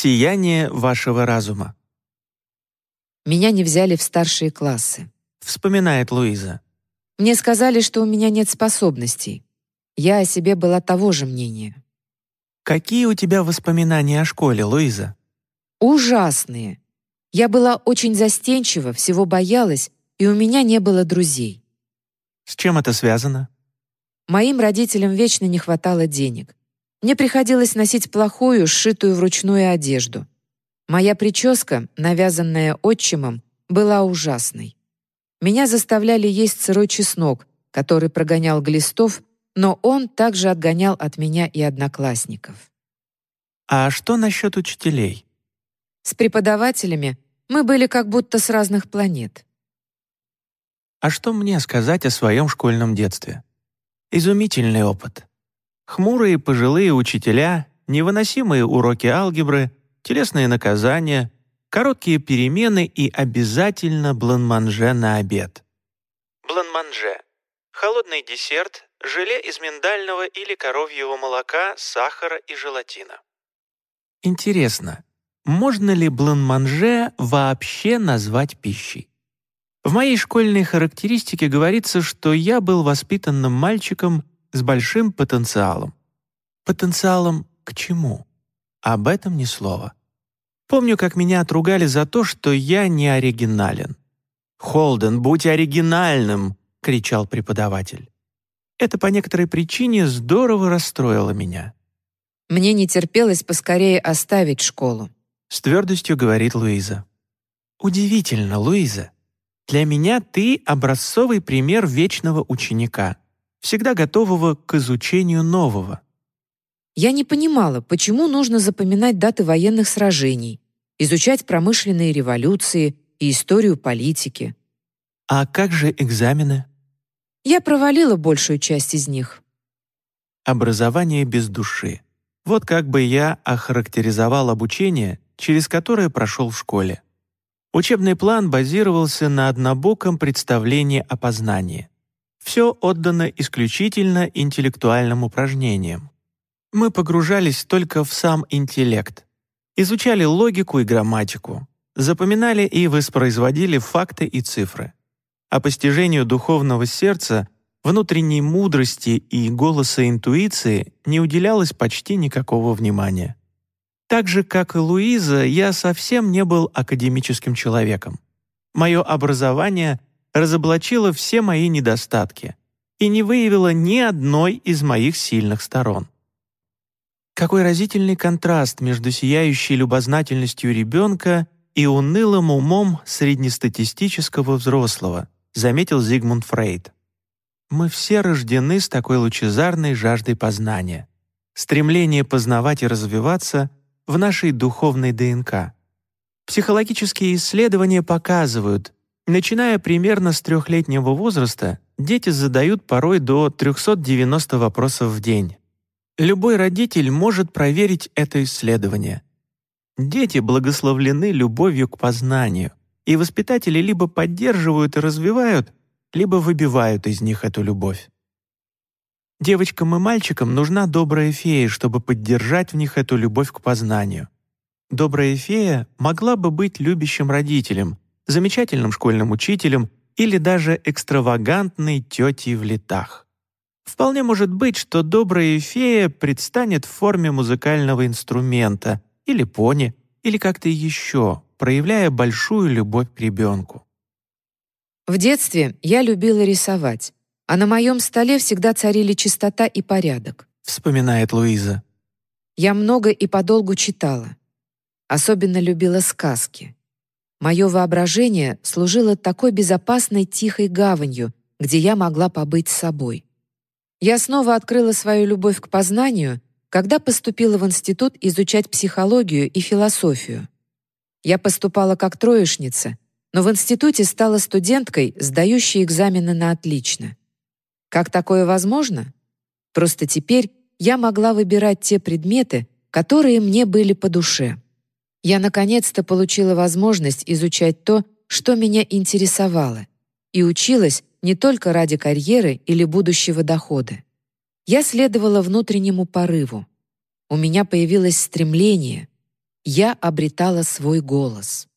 Сияние вашего разума. Меня не взяли в старшие классы. Вспоминает Луиза. Мне сказали, что у меня нет способностей. Я о себе была того же мнения. Какие у тебя воспоминания о школе, Луиза? Ужасные. Я была очень застенчива, всего боялась, и у меня не было друзей. С чем это связано? Моим родителям вечно не хватало денег. Мне приходилось носить плохую, сшитую вручную одежду. Моя прическа, навязанная отчимом, была ужасной. Меня заставляли есть сырой чеснок, который прогонял глистов, но он также отгонял от меня и одноклассников. А что насчет учителей? С преподавателями мы были как будто с разных планет. А что мне сказать о своем школьном детстве? Изумительный опыт. Хмурые пожилые учителя, невыносимые уроки алгебры, телесные наказания, короткие перемены и обязательно бланманже на обед. Бланманже — холодный десерт, желе из миндального или коровьего молока, сахара и желатина. Интересно, можно ли бланманже вообще назвать пищей? В моей школьной характеристике говорится, что я был воспитанным мальчиком с большим потенциалом. Потенциалом к чему? Об этом ни слова. Помню, как меня отругали за то, что я не оригинален. «Холден, будь оригинальным!» — кричал преподаватель. Это по некоторой причине здорово расстроило меня. Мне не терпелось поскорее оставить школу. С твердостью говорит Луиза. Удивительно, Луиза. Для меня ты образцовый пример вечного ученика всегда готового к изучению нового. Я не понимала, почему нужно запоминать даты военных сражений, изучать промышленные революции и историю политики. А как же экзамены? Я провалила большую часть из них. Образование без души. Вот как бы я охарактеризовал обучение, через которое прошел в школе. Учебный план базировался на однобоком представлении о познании все отдано исключительно интеллектуальным упражнениям. Мы погружались только в сам интеллект, изучали логику и грамматику, запоминали и воспроизводили факты и цифры. А постижению духовного сердца, внутренней мудрости и голоса интуиции не уделялось почти никакого внимания. Так же, как и Луиза, я совсем не был академическим человеком. Мое образование разоблачила все мои недостатки и не выявила ни одной из моих сильных сторон. Какой разительный контраст между сияющей любознательностью ребенка и унылым умом среднестатистического взрослого, заметил Зигмунд Фрейд. Мы все рождены с такой лучезарной жаждой познания. Стремление познавать и развиваться в нашей духовной ДНК. Психологические исследования показывают, Начиная примерно с трехлетнего возраста, дети задают порой до 390 вопросов в день. Любой родитель может проверить это исследование. Дети благословлены любовью к познанию, и воспитатели либо поддерживают и развивают, либо выбивают из них эту любовь. Девочкам и мальчикам нужна добрая фея, чтобы поддержать в них эту любовь к познанию. Добрая фея могла бы быть любящим родителем, замечательным школьным учителем или даже экстравагантной тетей в летах. Вполне может быть, что добрая фея предстанет в форме музыкального инструмента или пони, или как-то еще, проявляя большую любовь к ребенку. В детстве я любила рисовать, а на моем столе всегда царили чистота и порядок. Вспоминает Луиза. Я много и подолгу читала. Особенно любила сказки. Мое воображение служило такой безопасной тихой гаванью, где я могла побыть собой. Я снова открыла свою любовь к познанию, когда поступила в институт изучать психологию и философию. Я поступала как троечница, но в институте стала студенткой, сдающей экзамены на отлично. Как такое возможно? Просто теперь я могла выбирать те предметы, которые мне были по душе. Я наконец-то получила возможность изучать то, что меня интересовало, и училась не только ради карьеры или будущего дохода. Я следовала внутреннему порыву. У меня появилось стремление. я обретала свой голос.